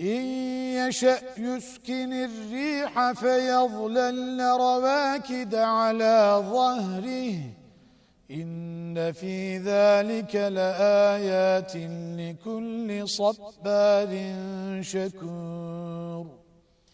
إن يشأ يسكن الريح فيظلل رواكد على ظهره. إن في ذلك لآيات لكل صبار شكور.